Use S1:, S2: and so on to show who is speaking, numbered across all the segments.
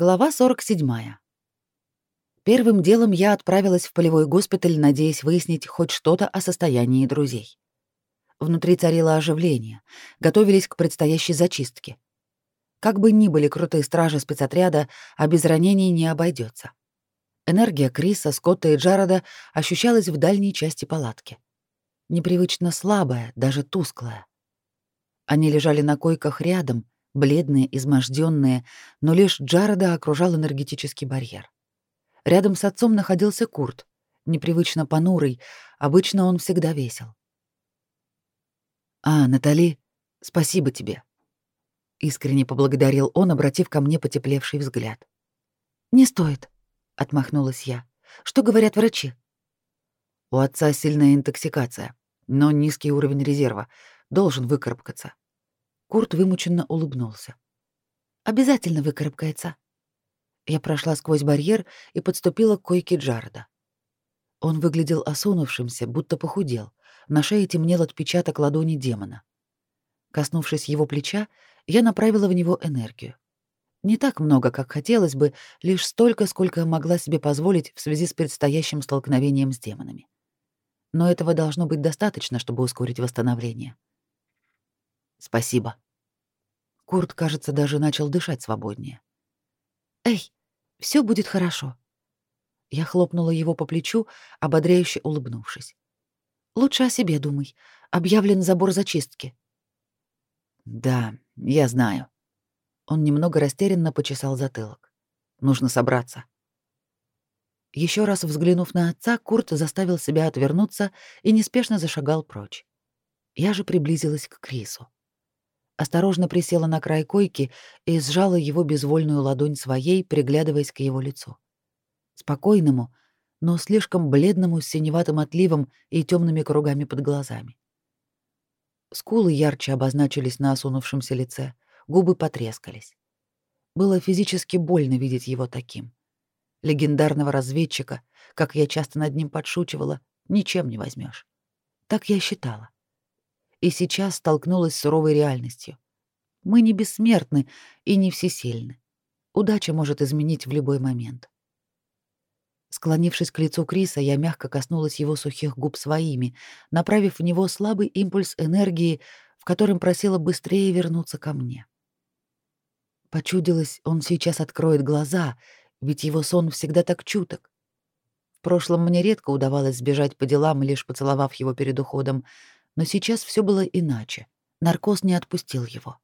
S1: Глава 47. Первым делом я отправилась в полевой госпиталь, надеясь выяснить хоть что-то о состоянии друзей. Внутри царило оживление, готовились к предстоящей зачистке. Как бы ни были крутые стражи спецотряда, а без ранений не обойдется. Энергия Криса, Скотта и Джарода ощущалась в дальней части палатки. Непривычно слабая, даже тусклая. Они лежали на койках рядом, бледные, изможденные, но лишь Джареда окружал энергетический барьер. Рядом с отцом находился Курт, непривычно понурый, обычно он всегда весел. «А, Натали, спасибо тебе», — искренне поблагодарил он, обратив ко мне потеплевший взгляд. «Не стоит», — отмахнулась я. «Что говорят врачи?» «У отца сильная интоксикация, но низкий уровень резерва. Должен выкарабкаться. Курт вымученно улыбнулся. «Обязательно выкарабкается». Я прошла сквозь барьер и подступила к койке Джареда. Он выглядел осунувшимся, будто похудел. На шее темнел отпечаток ладони демона. Коснувшись его плеча, я направила в него энергию. Не так много, как хотелось бы, лишь столько, сколько могла себе позволить в связи с предстоящим столкновением с демонами. Но этого должно быть достаточно, чтобы ускорить восстановление. Спасибо. Курт, кажется, даже начал дышать свободнее. Эй, все будет хорошо. Я хлопнула его по плечу, ободряюще улыбнувшись. Лучше о себе думай. Объявлен забор зачистки. Да, я знаю. Он немного растерянно почесал затылок. Нужно собраться. Еще раз взглянув на отца, Курт заставил себя отвернуться и неспешно зашагал прочь. Я же приблизилась к Крису осторожно присела на край койки и сжала его безвольную ладонь своей, приглядываясь к его лицу. Спокойному, но слишком бледному с синеватым отливом и темными кругами под глазами. Скулы ярче обозначились на осунувшемся лице, губы потрескались. Было физически больно видеть его таким. Легендарного разведчика, как я часто над ним подшучивала, ничем не возьмешь. Так я считала и сейчас столкнулась с суровой реальностью. Мы не бессмертны и не всесильны. Удача может изменить в любой момент. Склонившись к лицу Криса, я мягко коснулась его сухих губ своими, направив в него слабый импульс энергии, в котором просила быстрее вернуться ко мне. Почудилось, он сейчас откроет глаза, ведь его сон всегда так чуток. В прошлом мне редко удавалось сбежать по делам, лишь поцеловав его перед уходом, но сейчас все было иначе. Наркоз не отпустил его.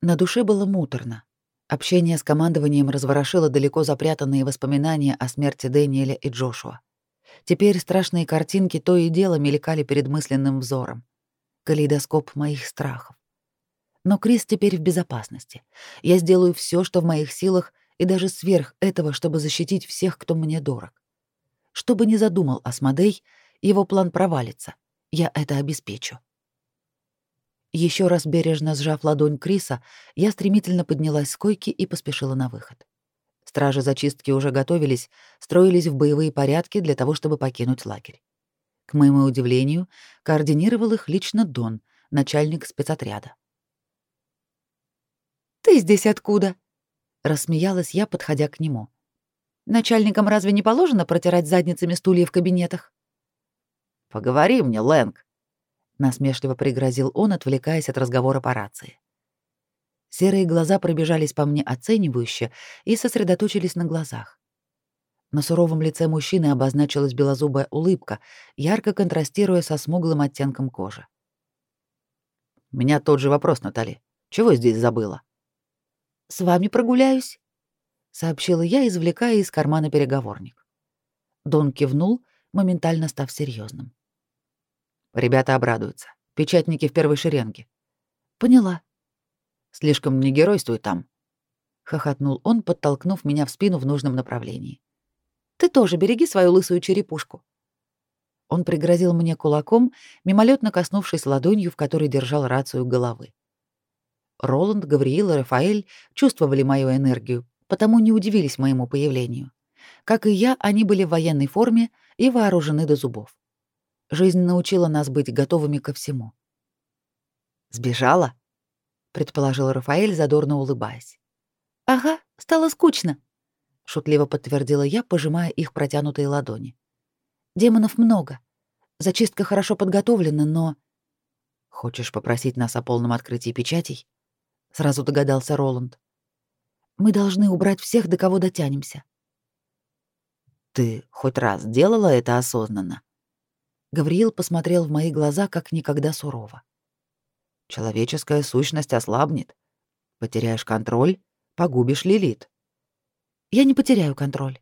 S1: На душе было муторно. Общение с командованием разворошило далеко запрятанные воспоминания о смерти Дэниеля и Джошуа. Теперь страшные картинки то и дело мелькали перед мысленным взором. Калейдоскоп моих страхов. Но Крис теперь в безопасности. Я сделаю все, что в моих силах, и даже сверх этого, чтобы защитить всех, кто мне дорог. Что бы ни задумал Асмодей, его план провалится. Я это обеспечу. Еще раз бережно сжав ладонь Криса, я стремительно поднялась с койки и поспешила на выход. Стражи зачистки уже готовились, строились в боевые порядки для того, чтобы покинуть лагерь. К моему удивлению, координировал их лично Дон, начальник спецотряда. «Ты здесь откуда?» — рассмеялась я, подходя к нему. «Начальникам разве не положено протирать задницами стулья в кабинетах?» «Поговори мне, Лэнг», — насмешливо пригрозил он, отвлекаясь от разговора по рации. Серые глаза пробежались по мне оценивающе и сосредоточились на глазах. На суровом лице мужчины обозначилась белозубая улыбка, ярко контрастируя со смуглым оттенком кожи. «У меня тот же вопрос, Натали. Чего здесь забыла?» «С вами прогуляюсь», — сообщила я, извлекая из кармана переговорник. Дон кивнул, моментально став серьезным. Ребята обрадуются. Печатники в первой шеренге. Поняла. Слишком не геройствуй там. Хохотнул он, подтолкнув меня в спину в нужном направлении. Ты тоже береги свою лысую черепушку. Он пригрозил мне кулаком, мимолетно коснувшись ладонью, в которой держал рацию головы. Роланд, Гавриил и Рафаэль чувствовали мою энергию, потому не удивились моему появлению. Как и я, они были в военной форме и вооружены до зубов. Жизнь научила нас быть готовыми ко всему. «Сбежала?» — предположил Рафаэль, задорно улыбаясь. Ага, стало скучно, шутливо подтвердила я, пожимая их протянутые ладони. Демонов много. Зачистка хорошо подготовлена, но Хочешь попросить нас о полном открытии печатей? Сразу догадался Роланд. Мы должны убрать всех, до кого дотянемся. Ты хоть раз делала это осознанно? Гавриил посмотрел в мои глаза как никогда сурово. Человеческая сущность ослабнет. Потеряешь контроль, погубишь Лилит. Я не потеряю контроль.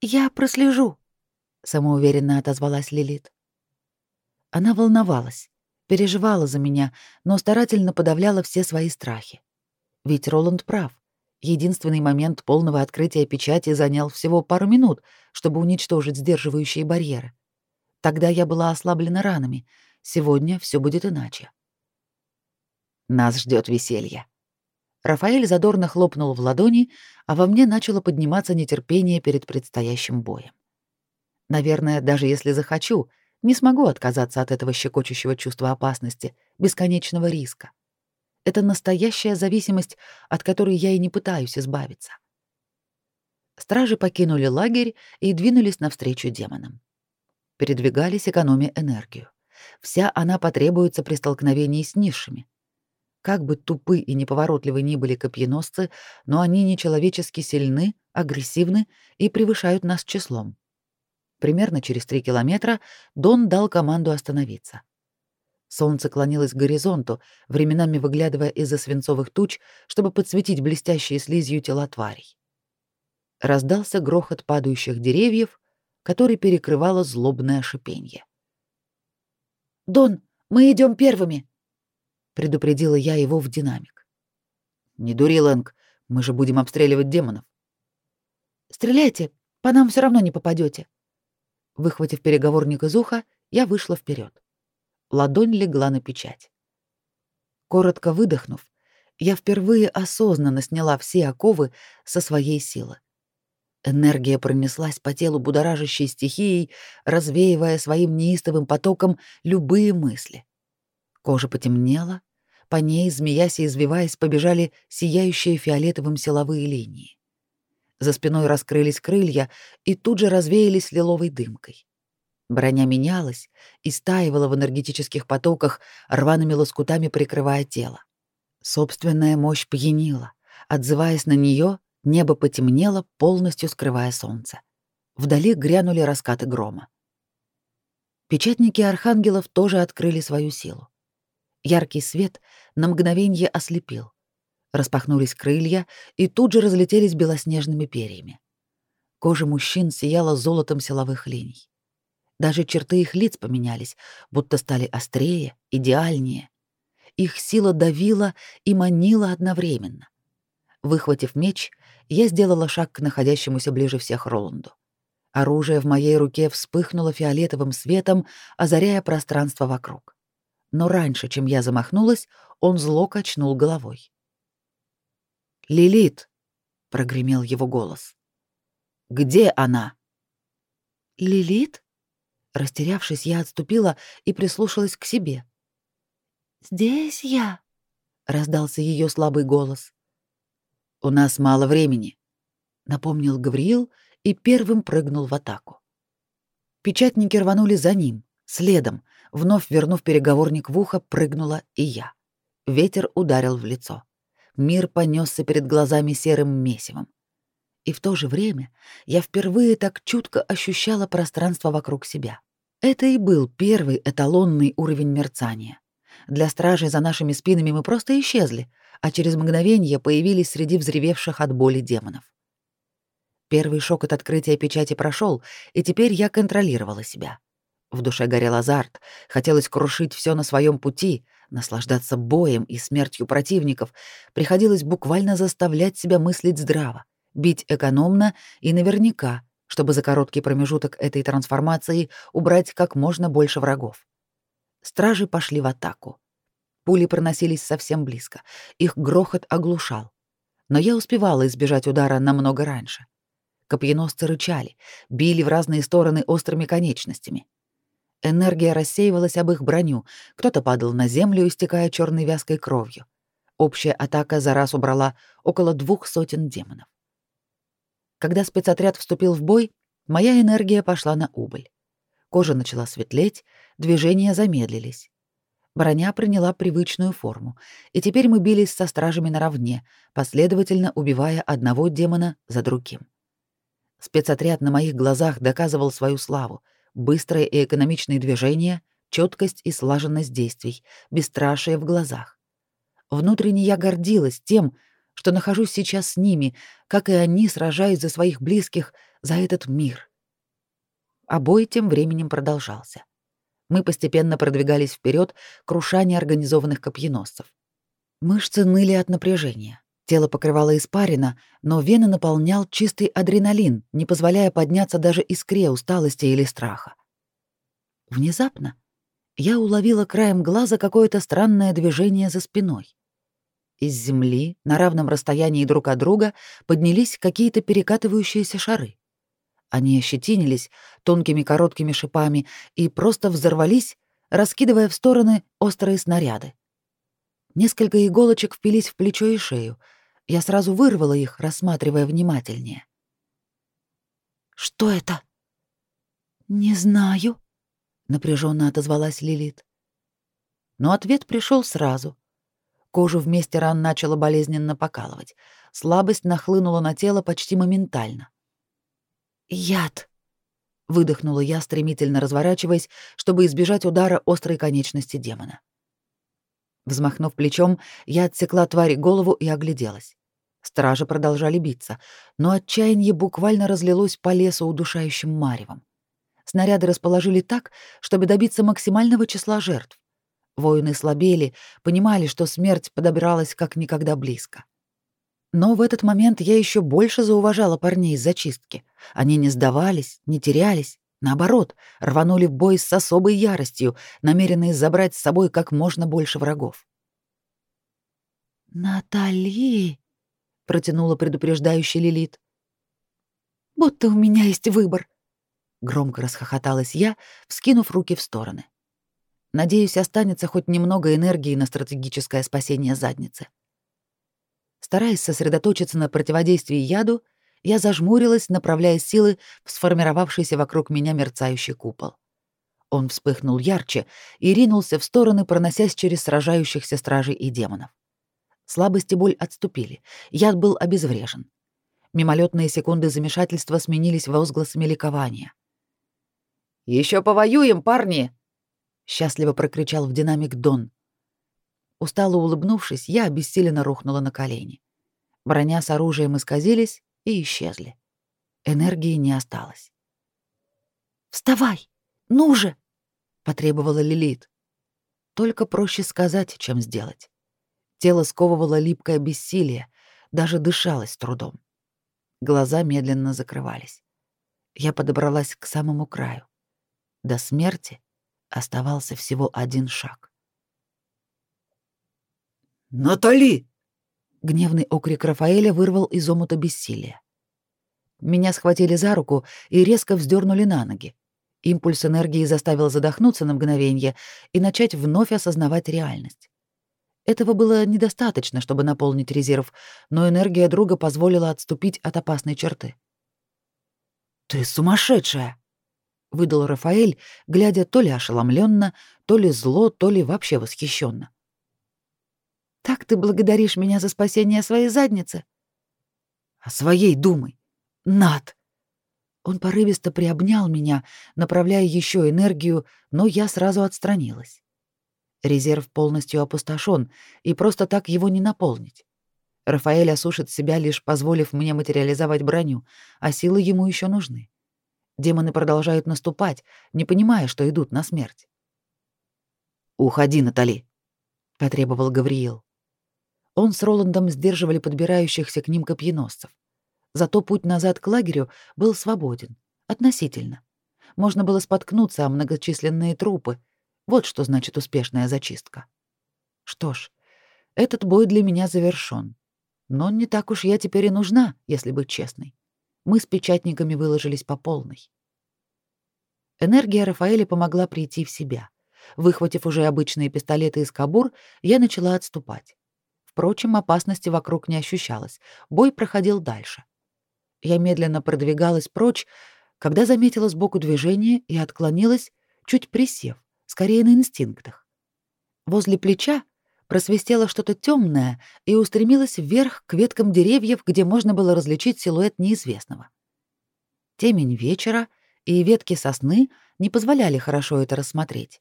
S1: Я прослежу, самоуверенно отозвалась Лилит. Она волновалась, переживала за меня, но старательно подавляла все свои страхи. Ведь Роланд прав. Единственный момент полного открытия печати занял всего пару минут, чтобы уничтожить сдерживающие барьеры. Тогда я была ослаблена ранами. Сегодня все будет иначе. Нас ждет веселье. Рафаэль задорно хлопнул в ладони, а во мне начало подниматься нетерпение перед предстоящим боем. Наверное, даже если захочу, не смогу отказаться от этого щекочущего чувства опасности, бесконечного риска. Это настоящая зависимость, от которой я и не пытаюсь избавиться. Стражи покинули лагерь и двинулись навстречу демонам. Передвигались, экономя энергию. Вся она потребуется при столкновении с низшими. Как бы тупы и неповоротливы ни были копьеносцы, но они нечеловечески сильны, агрессивны и превышают нас числом. Примерно через три километра Дон дал команду остановиться. Солнце клонилось к горизонту, временами выглядывая из-за свинцовых туч, чтобы подсветить блестящие слизью тела тварей. Раздался грохот падающих деревьев, который перекрывало злобное шипение. «Дон, мы идем первыми!» — предупредила я его в динамик. «Не дури, Лэнг, мы же будем обстреливать демонов». «Стреляйте, по нам все равно не попадете. Выхватив переговорник из уха, я вышла вперед ладонь легла на печать. Коротко выдохнув, я впервые осознанно сняла все оковы со своей силы. Энергия пронеслась по телу будоражащей стихией, развеивая своим неистовым потоком любые мысли. Кожа потемнела, по ней, змеясь и извиваясь, побежали сияющие фиолетовым силовые линии. За спиной раскрылись крылья и тут же развеялись лиловой дымкой. Броня менялась и стаивала в энергетических потоках, рваными лоскутами прикрывая тело. Собственная мощь пьянила. Отзываясь на нее, небо потемнело, полностью скрывая солнце. Вдали грянули раскаты грома. Печатники архангелов тоже открыли свою силу. Яркий свет на мгновение ослепил. Распахнулись крылья и тут же разлетелись белоснежными перьями. Кожа мужчин сияла золотом силовых линий. Даже черты их лиц поменялись, будто стали острее, идеальнее. Их сила давила и манила одновременно. Выхватив меч, я сделала шаг к находящемуся ближе всех Роланду. Оружие в моей руке вспыхнуло фиолетовым светом, озаряя пространство вокруг. Но раньше, чем я замахнулась, он зло качнул головой. «Лилит!» — прогремел его голос. «Где она?» «Лилит?» Растерявшись, я отступила и прислушалась к себе. «Здесь я», — раздался ее слабый голос. «У нас мало времени», — напомнил Гавриил и первым прыгнул в атаку. Печатники рванули за ним, следом, вновь вернув переговорник в ухо, прыгнула и я. Ветер ударил в лицо. Мир понесся перед глазами серым месивом и в то же время я впервые так чутко ощущала пространство вокруг себя. Это и был первый эталонный уровень мерцания. Для стражей за нашими спинами мы просто исчезли, а через мгновение появились среди взревевших от боли демонов. Первый шок от открытия печати прошел, и теперь я контролировала себя. В душе горел азарт, хотелось крушить все на своем пути, наслаждаться боем и смертью противников, приходилось буквально заставлять себя мыслить здраво бить экономно и наверняка, чтобы за короткий промежуток этой трансформации убрать как можно больше врагов. Стражи пошли в атаку. Пули проносились совсем близко, их грохот оглушал. Но я успевала избежать удара намного раньше. Копьеносцы рычали, били в разные стороны острыми конечностями. Энергия рассеивалась об их броню, кто-то падал на землю, истекая черной вязкой кровью. Общая атака за раз убрала около двух сотен демонов. Когда спецотряд вступил в бой, моя энергия пошла на убыль. Кожа начала светлеть, движения замедлились. Броня приняла привычную форму, и теперь мы бились со стражами наравне, последовательно убивая одного демона за другим. Спецотряд на моих глазах доказывал свою славу. Быстрые и экономичные движения, четкость и слаженность действий, бесстрашие в глазах. Внутренне я гордилась тем, что нахожусь сейчас с ними, как и они сражаясь за своих близких, за этот мир. А бой тем временем продолжался. Мы постепенно продвигались вперед, круша неорганизованных копьеносцев. Мышцы ныли от напряжения. Тело покрывало испарина, но вены наполнял чистый адреналин, не позволяя подняться даже искре усталости или страха. Внезапно я уловила краем глаза какое-то странное движение за спиной. Из земли, на равном расстоянии друг от друга, поднялись какие-то перекатывающиеся шары. Они ощетинились тонкими короткими шипами и просто взорвались, раскидывая в стороны острые снаряды. Несколько иголочек впились в плечо и шею. Я сразу вырвала их, рассматривая внимательнее. «Что это?» «Не знаю», — напряженно отозвалась Лилит. Но ответ пришел сразу. Кожу вместе ран начала болезненно покалывать. Слабость нахлынула на тело почти моментально. «Яд!» — выдохнула я, стремительно разворачиваясь, чтобы избежать удара острой конечности демона. Взмахнув плечом, я отсекла твари голову и огляделась. Стражи продолжали биться, но отчаяние буквально разлилось по лесу удушающим маревом. Снаряды расположили так, чтобы добиться максимального числа жертв. Воины слабели, понимали, что смерть подобралась как никогда близко. Но в этот момент я еще больше зауважала парней из зачистки. Они не сдавались, не терялись, наоборот, рванули в бой с особой яростью, намеренные забрать с собой как можно больше врагов. «Натали!» — протянула предупреждающий Лилит. «Будто у меня есть выбор!» — громко расхохоталась я, вскинув руки в стороны. «Надеюсь, останется хоть немного энергии на стратегическое спасение задницы». Стараясь сосредоточиться на противодействии яду, я зажмурилась, направляя силы в сформировавшийся вокруг меня мерцающий купол. Он вспыхнул ярче и ринулся в стороны, проносясь через сражающихся стражей и демонов. Слабость и боль отступили, яд был обезврежен. Мимолетные секунды замешательства сменились возгласами ликования. Еще повоюем, парни!» — счастливо прокричал в динамик Дон. Устало улыбнувшись, я обессиленно рухнула на колени. Броня с оружием исказились и исчезли. Энергии не осталось. «Вставай! Ну же!» — потребовала Лилит. Только проще сказать, чем сделать. Тело сковывало липкое бессилие, даже дышалось трудом. Глаза медленно закрывались. Я подобралась к самому краю. До смерти оставался всего один шаг.
S2: «Натали!»
S1: Гневный окрик Рафаэля вырвал из омута бессилия. Меня схватили за руку и резко вздернули на ноги. Импульс энергии заставил задохнуться на мгновение и начать вновь осознавать реальность. Этого было недостаточно, чтобы наполнить резерв, но энергия друга позволила отступить от опасной черты.
S2: «Ты сумасшедшая!»
S1: — выдал Рафаэль, глядя то ли ошеломленно, то ли зло, то ли вообще восхищенно. Так ты благодаришь меня за спасение своей задницы?
S2: О своей думай. Над.
S1: Он порывисто приобнял меня, направляя еще энергию, но я сразу отстранилась. Резерв полностью опустошен, и просто так его не наполнить. Рафаэль осушит себя, лишь позволив мне материализовать броню, а силы ему еще нужны. Демоны продолжают наступать, не понимая, что идут на смерть.
S2: «Уходи, Натали», —
S1: потребовал Гавриил. Он с Роландом сдерживали подбирающихся к ним копьеносцев. Зато путь назад к лагерю был свободен. Относительно. Можно было споткнуться о многочисленные трупы. Вот что значит успешная зачистка. Что ж, этот бой для меня завершён. Но не так уж я теперь и нужна, если быть честной. Мы с печатниками выложились по полной. Энергия Рафаэля помогла прийти в себя. Выхватив уже обычные пистолеты из кобур, я начала отступать Впрочем, опасности вокруг не ощущалось. Бой проходил дальше. Я медленно продвигалась прочь, когда заметила сбоку движение и отклонилась, чуть присев, скорее на инстинктах. Возле плеча просвистело что-то темное и устремилось вверх к веткам деревьев, где можно было различить силуэт неизвестного. Темень вечера и ветки сосны не позволяли хорошо это рассмотреть.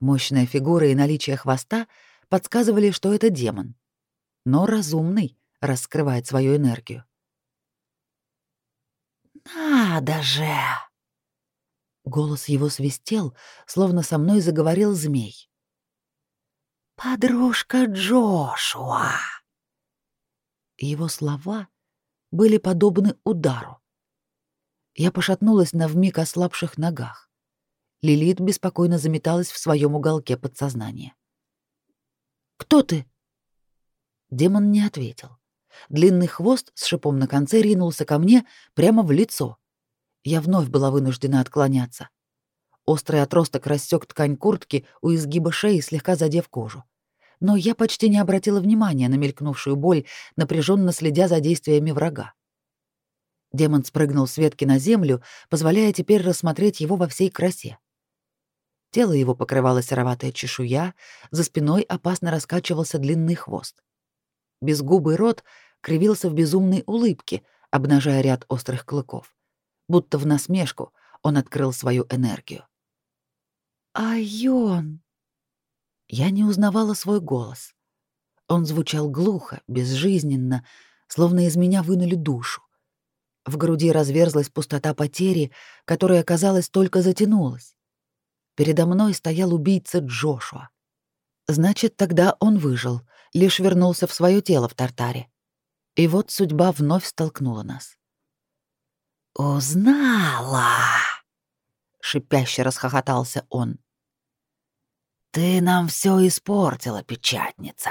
S1: Мощная фигура и наличие хвоста подсказывали, что это демон. Но разумный раскрывает свою энергию.
S2: «Надо же!»
S1: Голос его свистел, словно со мной заговорил змей.
S2: «Подружка Джошуа!»
S1: Его слова были подобны удару. Я пошатнулась на вмиг ослабших ногах. Лилит беспокойно заметалась в своем уголке подсознания. «Кто ты?» Демон не ответил. Длинный хвост с шипом на конце ринулся ко мне прямо в лицо. Я вновь была вынуждена отклоняться. Острый отросток рассек ткань куртки у изгиба шеи, слегка задев кожу. Но я почти не обратила внимания на мелькнувшую боль, напряженно следя за действиями врага. Демон спрыгнул с ветки на землю, позволяя теперь рассмотреть его во всей красе. Тело его покрывало сероватая чешуя, за спиной опасно раскачивался длинный хвост. Безгубый рот кривился в безумной улыбке, обнажая ряд острых клыков. Будто в насмешку он открыл свою энергию. «Айон!» Я не узнавала свой голос. Он звучал глухо, безжизненно, словно из меня вынули душу. В груди разверзлась пустота потери, которая, казалось, только затянулась. Передо мной стоял убийца Джошуа. Значит, тогда он выжил, лишь вернулся в свое тело в Тартаре. И вот судьба вновь столкнула нас.
S2: «Узнала!» — шипяще расхохотался он. «Ты нам все испортила, печатница,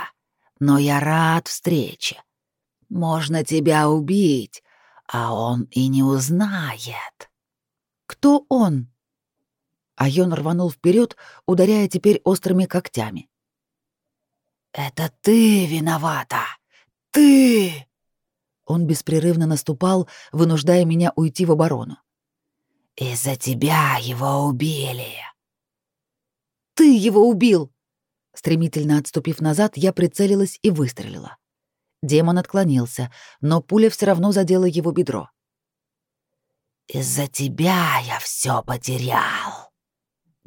S2: но я рад встрече. Можно тебя убить, а он и не узнает».
S1: «Кто он?» Айон рванул вперед, ударяя теперь острыми когтями.
S2: «Это ты виновата! Ты!»
S1: Он беспрерывно наступал, вынуждая меня уйти в оборону.
S2: «Из-за тебя его убили!»
S1: «Ты его убил!» Стремительно отступив назад, я прицелилась и выстрелила. Демон отклонился, но пуля все равно задела его бедро.
S2: «Из-за тебя я все потерял!»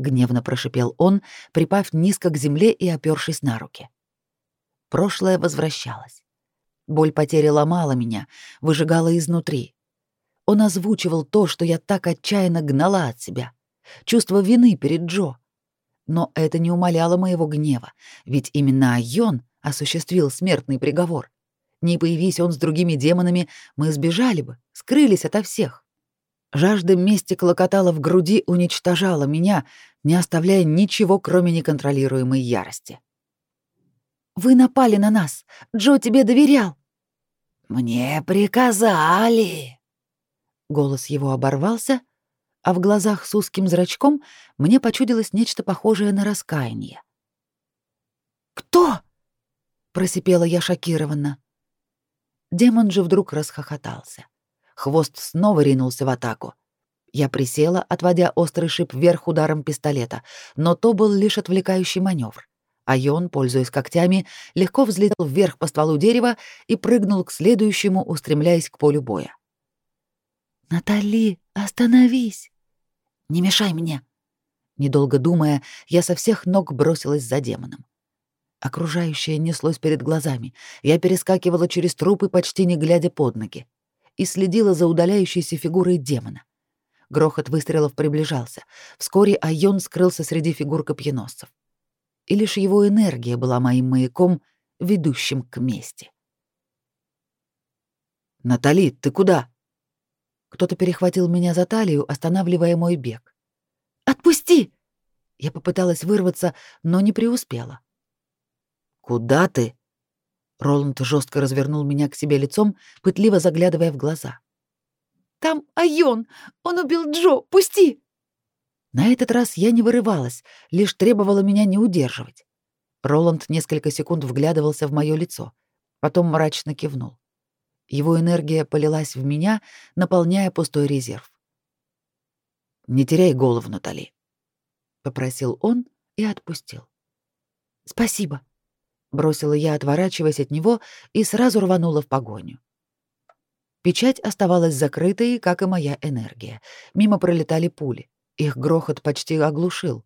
S1: Гневно прошипел он, припав низко к земле и опершись на руки. Прошлое возвращалось. Боль потери ломала меня, выжигала изнутри. Он озвучивал то, что я так отчаянно гнала от себя. Чувство вины перед Джо. Но это не умаляло моего гнева, ведь именно Айон осуществил смертный приговор. Не появись он с другими демонами, мы сбежали бы, скрылись ото всех. Жажда мести клокотала в груди, уничтожала меня, не оставляя ничего, кроме неконтролируемой ярости. Вы напали на нас. Джо тебе доверял.
S2: Мне приказали.
S1: Голос его оборвался, а в глазах с узким зрачком мне почудилось нечто похожее на раскаяние. Кто? просипела я шокированно. Демон же вдруг расхохотался. Хвост снова ринулся в атаку. Я присела, отводя острый шип вверх ударом пистолета, но то был лишь отвлекающий маневр а Йон, пользуясь когтями, легко взлетел вверх по стволу дерева и прыгнул к следующему, устремляясь к полю боя. «Натали, остановись! Не мешай мне!» Недолго думая, я со всех ног бросилась за демоном. Окружающее неслось перед глазами. Я перескакивала через трупы, почти не глядя под ноги, и следила за удаляющейся фигурой демона. Грохот выстрелов приближался. Вскоре Айон скрылся среди фигур копьеносцев и лишь его энергия была моим маяком, ведущим к мести. «Натали, ты куда?» Кто-то перехватил меня за талию, останавливая мой бег. «Отпусти!» Я попыталась вырваться, но не преуспела. «Куда ты?» Роланд жестко развернул меня к себе лицом, пытливо заглядывая в глаза. «Там Айон! Он убил Джо! Пусти!» На этот раз я не вырывалась, лишь требовала меня не удерживать. Роланд несколько секунд вглядывался в моё лицо, потом мрачно кивнул. Его энергия полилась в меня, наполняя пустой резерв. «Не теряй голову, Натали», — попросил он и отпустил. «Спасибо», — бросила я, отворачиваясь от него, и сразу рванула в погоню. Печать оставалась закрытой, как и моя энергия. Мимо пролетали пули. Их грохот почти оглушил.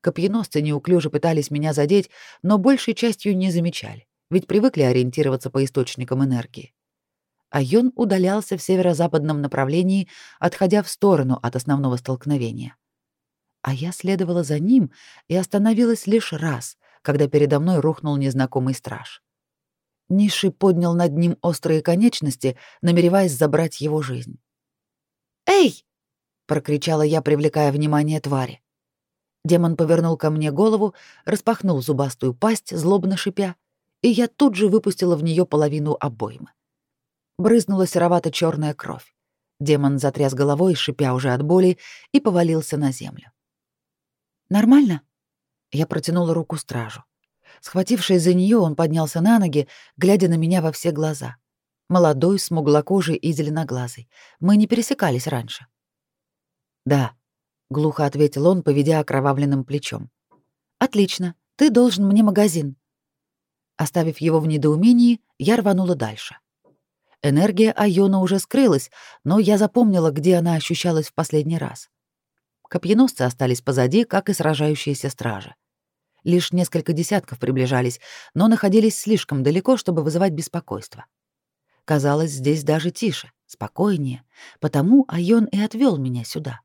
S1: Копьеносцы неуклюже пытались меня задеть, но большей частью не замечали, ведь привыкли ориентироваться по источникам энергии. Айон удалялся в северо-западном направлении, отходя в сторону от основного столкновения. А я следовала за ним и остановилась лишь раз, когда передо мной рухнул незнакомый страж. Ниши поднял над ним острые конечности, намереваясь забрать его жизнь. «Эй!» — прокричала я, привлекая внимание твари. Демон повернул ко мне голову, распахнул зубастую пасть, злобно шипя, и я тут же выпустила в нее половину обоймы. Брызнула серовато черная кровь. Демон затряс головой, шипя уже от боли, и повалился на землю. «Нормально?» Я протянула руку стражу. Схватившись за нее, он поднялся на ноги, глядя на меня во все глаза. Молодой, смуглокожий и зеленоглазый. Мы не пересекались раньше. «Да», — глухо ответил он, поведя окровавленным плечом. «Отлично. Ты должен мне магазин». Оставив его в недоумении, я рванула дальше. Энергия Айона уже скрылась, но я запомнила, где она ощущалась в последний раз. Копьеносцы остались позади, как и сражающиеся стражи. Лишь несколько десятков приближались, но находились слишком далеко, чтобы вызывать беспокойство. Казалось, здесь даже тише, спокойнее, потому Айон и отвел меня сюда.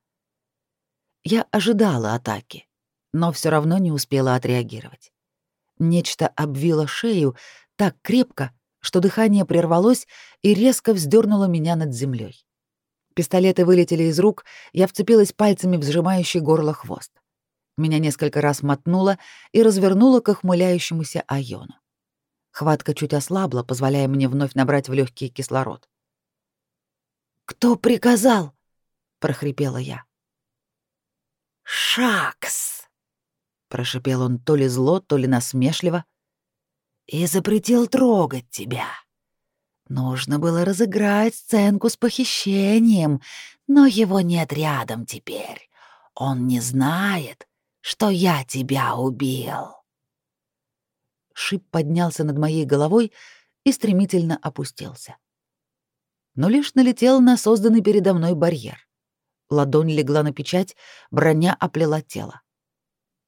S1: Я ожидала атаки, но все равно не успела отреагировать. Нечто обвило шею так крепко, что дыхание прервалось и резко вздернуло меня над землей. Пистолеты вылетели из рук, я вцепилась пальцами в сжимающий горло хвост. Меня несколько раз мотнуло и развернуло к охмыляющемуся Айону. Хватка чуть ослабла, позволяя мне вновь набрать в легкий кислород. «Кто приказал?» — прохрипела я.
S2: «Шакс!» — прошипел он то ли зло, то ли насмешливо. «И запретил трогать тебя. Нужно было разыграть сценку с похищением, но его нет рядом теперь. Он не знает, что я тебя убил.
S1: Шип поднялся над моей головой и стремительно опустился. Но лишь налетел на созданный передо мной барьер. Ладонь легла на печать, броня оплела тело.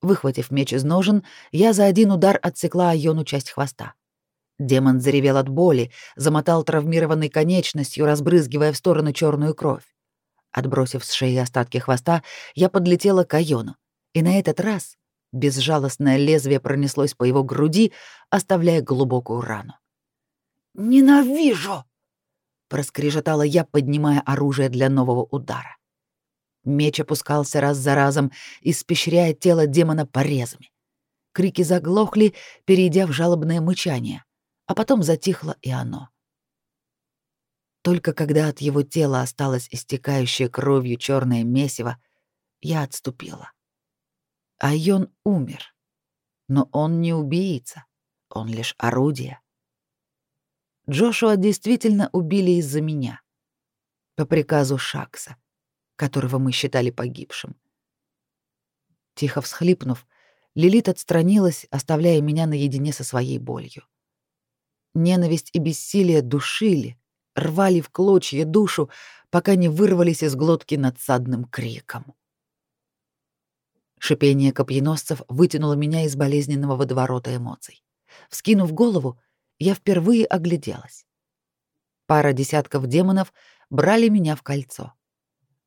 S1: Выхватив меч из ножен, я за один удар отсекла Айону часть хвоста. Демон заревел от боли, замотал травмированной конечностью, разбрызгивая в сторону черную кровь. Отбросив с шеи остатки хвоста, я подлетела к Айону и на этот раз безжалостное лезвие пронеслось по его груди, оставляя глубокую рану.
S2: «Ненавижу!»
S1: — проскрежетала я, поднимая оружие для нового удара. Меч опускался раз за разом, испещряя тело демона порезами. Крики заглохли, перейдя в жалобное мычание, а потом затихло и оно. Только когда от его тела осталось истекающее кровью черное месиво, я отступила. Айон умер. Но он не убийца, он лишь орудие. Джошуа действительно убили из-за меня. По приказу Шакса, которого мы считали погибшим. Тихо всхлипнув, Лилит отстранилась, оставляя меня наедине со своей болью. Ненависть и бессилие душили, рвали в клочья душу, пока не вырвались из глотки надсадным криком. Шипение копьеносцев вытянуло меня из болезненного водоворота эмоций. Вскинув голову, я впервые огляделась. Пара десятков демонов брали меня в кольцо.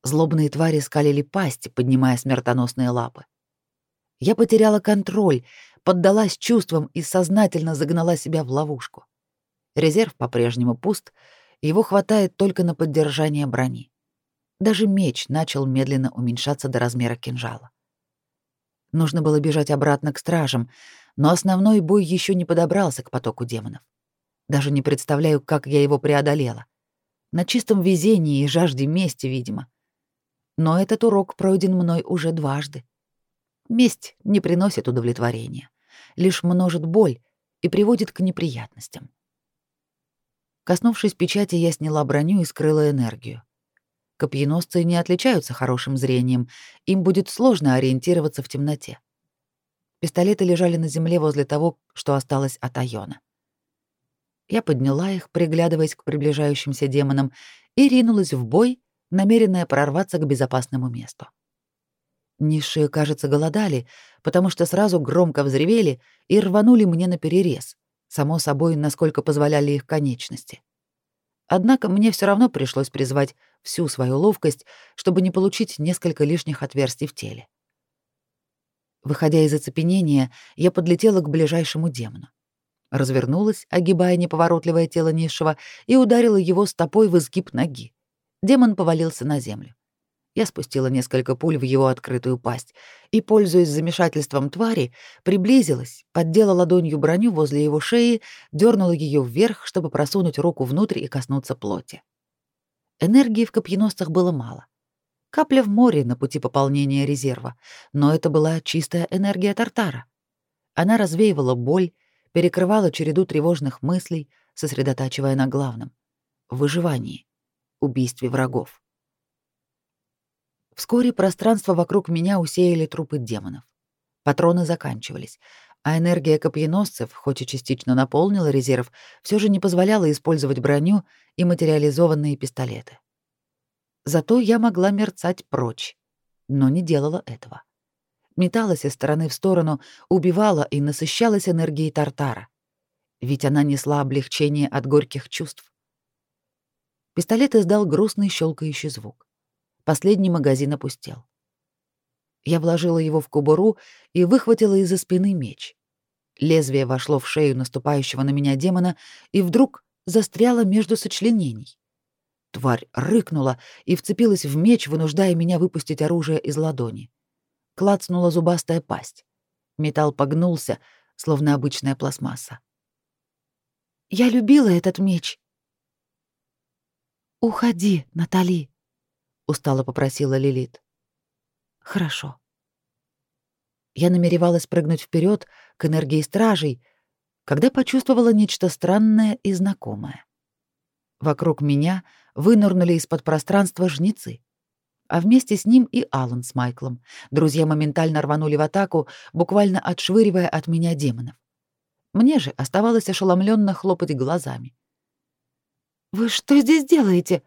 S1: Злобные твари скалили пасти, поднимая смертоносные лапы. Я потеряла контроль, поддалась чувствам и сознательно загнала себя в ловушку. Резерв по-прежнему пуст, его хватает только на поддержание брони. Даже меч начал медленно уменьшаться до размера кинжала. Нужно было бежать обратно к стражам, но основной бой еще не подобрался к потоку демонов. Даже не представляю, как я его преодолела. На чистом везении и жажде мести, видимо. Но этот урок пройден мной уже дважды. Месть не приносит удовлетворения. лишь множит боль и приводит к неприятностям. Коснувшись печати, я сняла броню и скрыла энергию. Копьеносцы не отличаются хорошим зрением, им будет сложно ориентироваться в темноте. Пистолеты лежали на земле возле того, что осталось от Айона. Я подняла их, приглядываясь к приближающимся демонам, и ринулась в бой, намеренная прорваться к безопасному месту. Низшие, кажется, голодали, потому что сразу громко взревели и рванули мне на перерез, само собой, насколько позволяли их конечности. Однако мне все равно пришлось призвать всю свою ловкость, чтобы не получить несколько лишних отверстий в теле. Выходя из оцепенения, я подлетела к ближайшему демону. Развернулась, огибая неповоротливое тело низшего, и ударила его стопой в изгиб ноги. Демон повалился на землю. Я спустила несколько пуль в его открытую пасть и, пользуясь замешательством твари, приблизилась, поддела ладонью броню возле его шеи, дернула ее вверх, чтобы просунуть руку внутрь и коснуться плоти. Энергии в копьеносцах было мало. Капля в море на пути пополнения резерва, но это была чистая энергия Тартара. Она развеивала боль, перекрывала череду тревожных мыслей, сосредотачивая на главном — выживании, убийстве врагов. Вскоре пространство вокруг меня усеяли трупы демонов. Патроны заканчивались, а энергия копьеносцев, хоть и частично наполнила резерв, все же не позволяла использовать броню и материализованные пистолеты. Зато я могла мерцать прочь, но не делала этого. Металась из стороны в сторону, убивала и насыщалась энергией Тартара, ведь она несла облегчение от горьких чувств. Пистолет издал грустный щелкающий звук. Последний магазин опустел. Я вложила его в кобуру и выхватила из-за спины меч. Лезвие вошло в шею наступающего на меня демона и вдруг застряло между сочленений. Тварь рыкнула и вцепилась в меч, вынуждая меня выпустить оружие из ладони. Клацнула зубастая пасть. Металл погнулся, словно обычная пластмасса. «Я любила этот меч». «Уходи, Натали», устало попросила Лилит. Хорошо. Я намеревалась прыгнуть вперед к энергии стражей, когда почувствовала нечто странное и знакомое. Вокруг меня вынырнули из-под пространства жнецы, а вместе с ним и Алан с Майклом. Друзья моментально рванули в атаку, буквально отшвыривая от меня демонов. Мне же оставалось ошеломленно хлопать глазами. «Вы что здесь делаете?»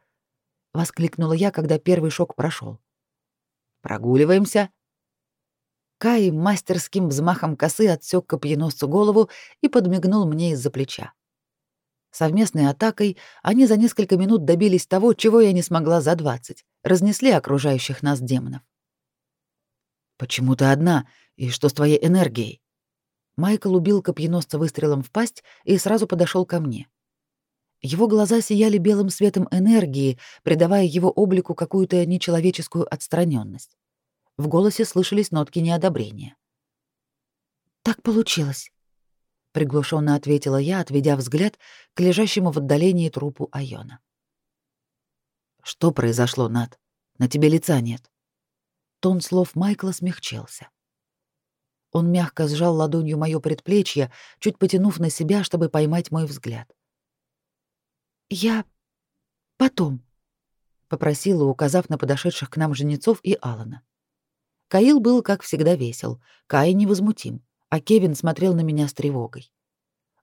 S1: Воскликнула я, когда первый шок прошел. Прогуливаемся. Кай мастерским взмахом косы отсек копьеносцу голову и подмигнул мне из-за плеча. Совместной атакой они за несколько минут добились того, чего я не смогла за двадцать, разнесли окружающих нас демонов. «Почему ты одна? И что с твоей энергией?» Майкл убил копьеносца выстрелом в пасть и сразу подошел ко мне. Его глаза сияли белым светом энергии, придавая его облику какую-то нечеловеческую отстраненность. В голосе слышались нотки неодобрения. «Так получилось», — приглушенно ответила я, отведя взгляд к лежащему в отдалении трупу Айона. «Что произошло, Над? На тебе лица нет». Тон слов Майкла смягчился. Он мягко сжал ладонью моё предплечье, чуть потянув на себя, чтобы поймать мой взгляд. «Я... потом», — попросила, указав на подошедших к нам жнецов и Алана. Каил был, как всегда, весел, Кай невозмутим, а Кевин смотрел на меня с тревогой.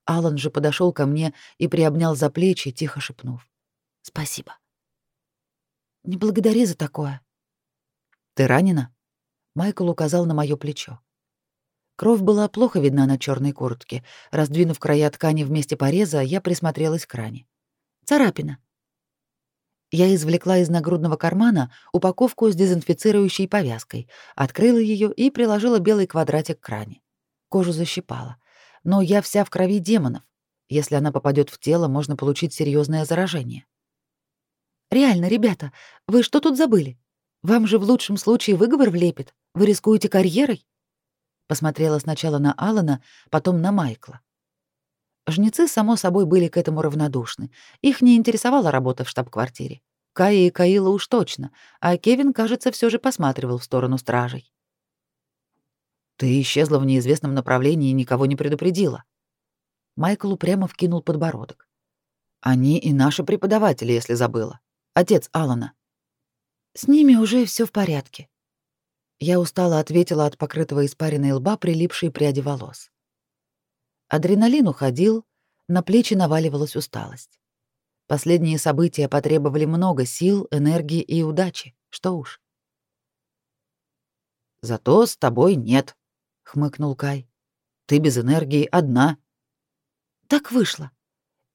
S1: Алан же подошел ко мне и приобнял за плечи, тихо шепнув. «Спасибо». «Не благодари за такое». «Ты ранена?» Майкл указал на мое плечо. Кровь была плохо видна на черной куртке. Раздвинув края ткани вместе пореза, я присмотрелась к ране. Царапина. Я извлекла из нагрудного кармана упаковку с дезинфицирующей повязкой, открыла ее и приложила белый квадратик к ране. Кожу защипала. Но я вся в крови демонов. Если она попадет в тело, можно получить серьезное заражение. Реально, ребята, вы что тут забыли? Вам же в лучшем случае выговор влепит. Вы рискуете карьерой? Посмотрела сначала на Алана, потом на Майкла. Жнецы, само собой, были к этому равнодушны. Их не интересовала работа в штаб-квартире. Кая и Каила уж точно, а Кевин, кажется, все же посматривал в сторону стражей. Ты исчезла в неизвестном направлении и никого не предупредила. Майкл упрямо вкинул подбородок. Они и наши преподаватели, если забыла. Отец Алана. С ними уже все в порядке. Я устало ответила от покрытого испаренной лба прилипшие пряди волос. Адреналин уходил, на плечи наваливалась усталость. Последние события потребовали много сил, энергии и удачи. Что уж. Зато с тобой нет, хмыкнул Кай. Ты без энергии одна. Так вышло.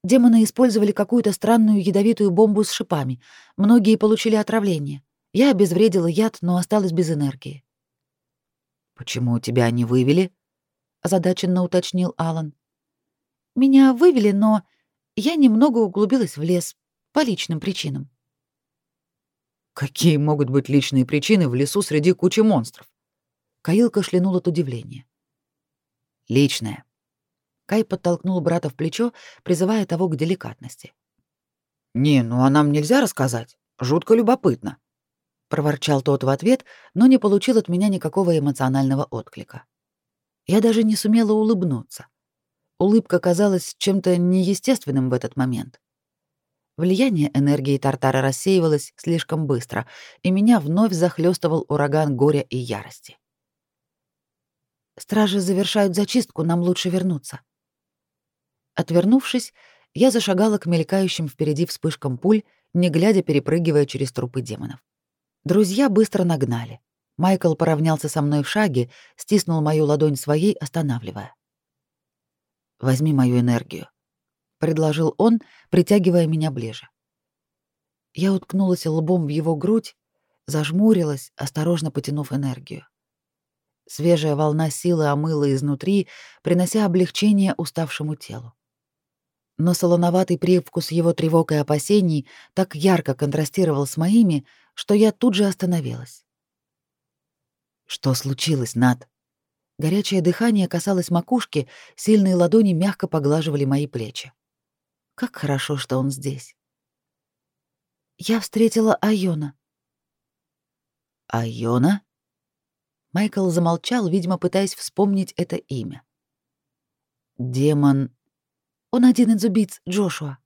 S1: Демоны использовали какую-то странную ядовитую бомбу с шипами. Многие получили отравление. Я обезвредила яд, но осталась без энергии. Почему тебя не вывели? Озадаченно уточнил Алан. Меня вывели, но я немного углубилась в лес по личным причинам. Какие могут быть личные причины в лесу среди кучи монстров? Каил кашлянул от удивления. Личное. Кай подтолкнул брата в плечо, призывая того к деликатности. «Не, ну а нам нельзя рассказать. Жутко любопытно», — проворчал тот в ответ, но не получил от меня никакого эмоционального отклика. Я даже не сумела улыбнуться. Улыбка казалась чем-то неестественным в этот момент. Влияние энергии Тартара рассеивалось слишком быстро, и меня вновь захлестывал ураган горя и ярости. «Стражи завершают зачистку, нам лучше вернуться». Отвернувшись, я зашагала к мелькающим впереди вспышкам пуль, не глядя перепрыгивая через трупы демонов. Друзья быстро нагнали. Майкл поравнялся со мной в шаге, стиснул мою ладонь своей, останавливая. Возьми мою энергию, предложил он, притягивая меня ближе. Я уткнулась лбом в его грудь, зажмурилась, осторожно потянув энергию. Свежая волна силы омыла изнутри, принося облегчение уставшему телу. Но солоноватый привкус его тревог и опасений так ярко контрастировал с моими, что я тут же остановилась. «Что случилось, Над?» Горячее дыхание касалось макушки, сильные ладони мягко поглаживали мои плечи. Как хорошо, что он здесь. Я встретила Айона. Айона? Майкл замолчал, видимо, пытаясь вспомнить это имя. Демон. Он один из убийц Джошуа.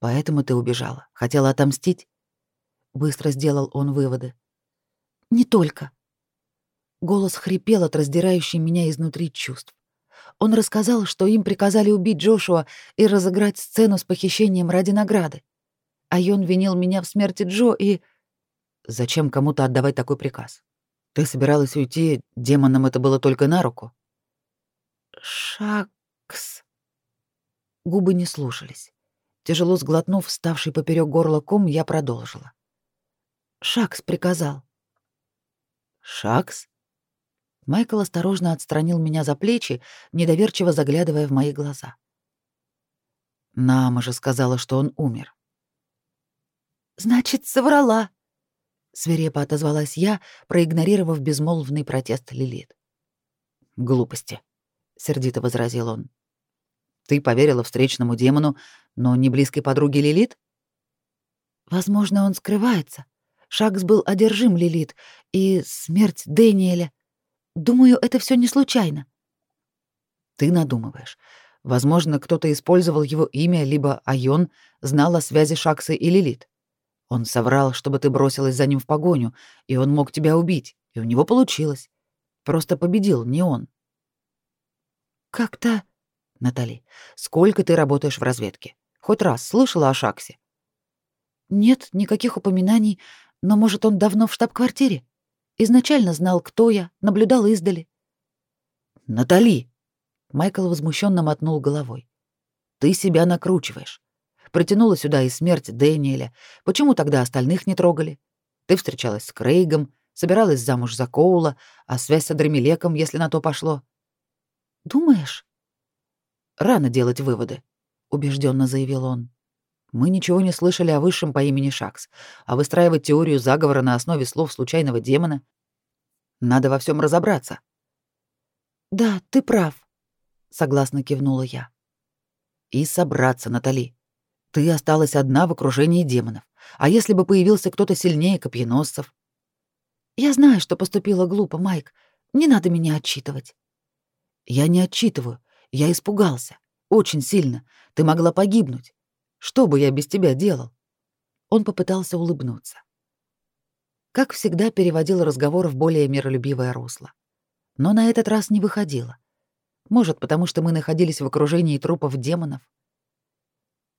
S1: Поэтому ты убежала. Хотела отомстить? Быстро сделал он выводы. Не только. Голос хрипел от раздирающей меня изнутри чувств. Он рассказал, что им приказали убить Джошуа и разыграть сцену с похищением ради награды. А Йон винил меня в смерти Джо и... Зачем кому-то отдавать такой приказ? Ты собиралась уйти, демонам это было только на руку. Шакс. Губы не слушались. Тяжело сглотнув вставший поперек горла ком, я продолжила. Шакс приказал. Шакс? Майкл осторожно отстранил меня за плечи, недоверчиво заглядывая в мои глаза. Нама же сказала, что он умер. Значит, соврала, свирепо отозвалась я, проигнорировав безмолвный протест Лилит. Глупости, сердито возразил он. Ты поверила встречному демону, но не близкой подруге Лилит? Возможно, он скрывается. Шакс был одержим Лилит, и смерть Дэниеля Думаю, это все не случайно. Ты надумываешь. Возможно, кто-то использовал его имя, либо Айон знал о связи Шаксы и Лилит. Он соврал, чтобы ты бросилась за ним в погоню, и он мог тебя убить, и у него получилось. Просто победил не он. Как-то... Натали, сколько ты работаешь в разведке? Хоть раз слышала о Шаксе? Нет, никаких упоминаний, но, может, он давно в штаб-квартире? Изначально знал, кто я, наблюдал издали. Натали, Майкл возмущенно мотнул головой. Ты себя накручиваешь. Протянула сюда и смерть Дэниеля. Почему тогда остальных не трогали? Ты встречалась с Крейгом, собиралась замуж за Коула, а связь с Адремелеком, если на то пошло. Думаешь? Рано делать выводы, убежденно заявил он. Мы ничего не слышали о высшем по имени Шакс, а выстраивать теорию заговора на основе слов случайного демона надо во всем разобраться. Да, ты прав, согласно кивнула я. И собраться, Натали. Ты осталась одна в окружении демонов. А если бы появился кто-то сильнее копьеносцев? Я знаю, что поступила глупо, Майк, Не надо меня отчитывать.
S2: Я не отчитываю. Я испугался. Очень сильно. Ты могла погибнуть. Что бы я без тебя делал? Он попытался улыбнуться. Как всегда, переводил разговор в более миролюбивое русло. Но на этот раз не выходило. Может, потому что мы находились в окружении трупов демонов.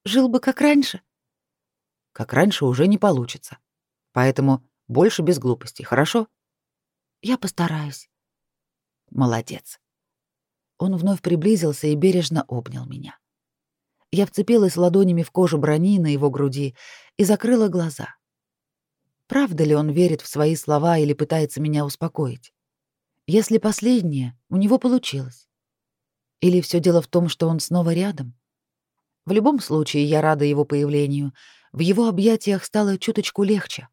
S1: Жил бы как раньше.
S2: Как раньше уже не получится. Поэтому больше без глупостей, хорошо?
S1: Я постараюсь.
S2: Молодец. Он вновь приблизился и бережно обнял меня. Я вцепилась ладонями в кожу брони на его груди и закрыла глаза. Правда ли он верит в свои слова или пытается меня успокоить? Если последнее, у него получилось. Или все дело в том, что он снова рядом? В любом случае, я рада его появлению. В его объятиях стало чуточку легче.